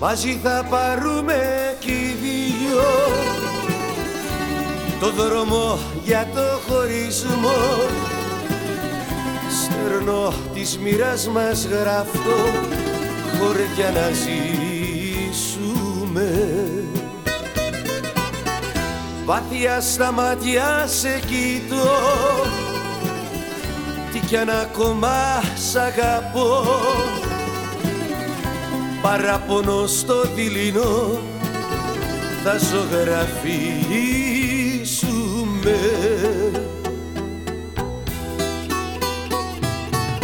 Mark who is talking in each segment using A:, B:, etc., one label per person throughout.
A: Μαζί θα πάρουμε κι οι δυο Το δρόμο για το χωρισμό. Στερνό της μοίρας μας γράφτο Χωριά να ζήσουμε. Βάθια στα μάτια σε κοιτώ. Τι κι αν ακόμα σ' αγαπώ Παράπονο στο δειλινό. Θα ζωγραφίσουμε.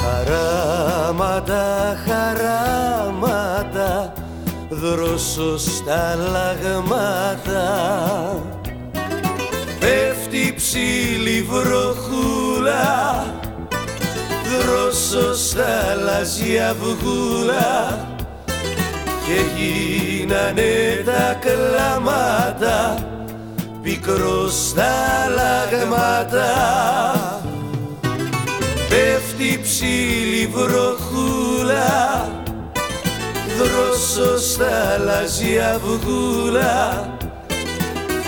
A: Χαράματα, χαράματα δρόσο στα λαγμάτα. Πέφτει ψήλη βροχούλα δρόσο στα λαζιά βγούλα και γίνανε τα κλάματα πικρός στα λαγμάτα. Πέφτει ψήλη βροχούλα δρόσος στα λαζιά βγούλα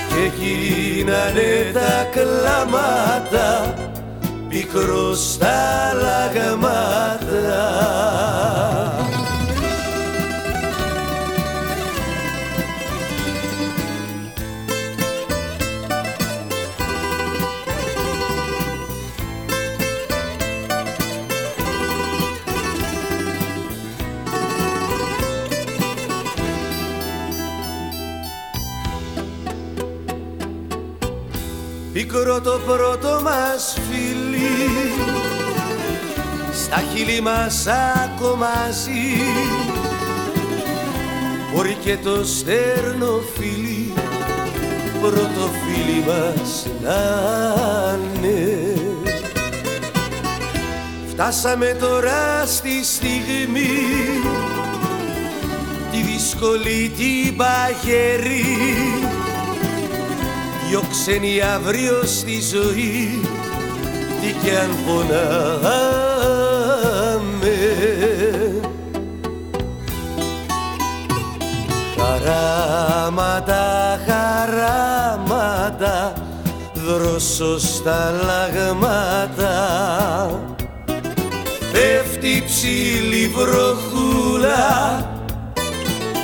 A: και γίνανε τα κλάματα πικρός στα Πικρό το πρώτο μας φιλί. Στα χείλη μας ακομάζει Μπορεί και το στέρνο φιλί Πρώτο φίλι μας να είναι. Φτάσαμε τώρα στη στιγμή Τη δύσκολη την παγερή Δυο ξένοι αύριο στη ζωή τι κι αν πονάμε. Χαράματα, χαράματα δρόσο στα λαγμάτα. Πέφτει ψήλη βροχούλα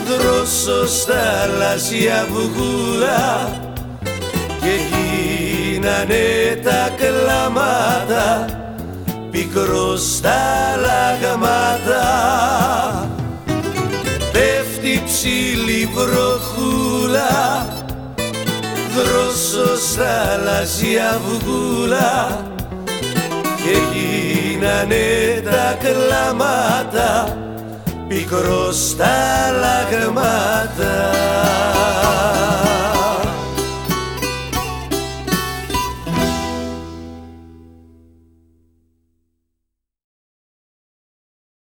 A: δρόσο στα λασιά βγούλα. και γίνανε τα κλάματα πικρός στα λαγμάτα πέφτει ψήλη βροχούλα δρόσο στα λαζιά βγούλα και γίνανε τα κλάματα πικρός στα λαγμάτα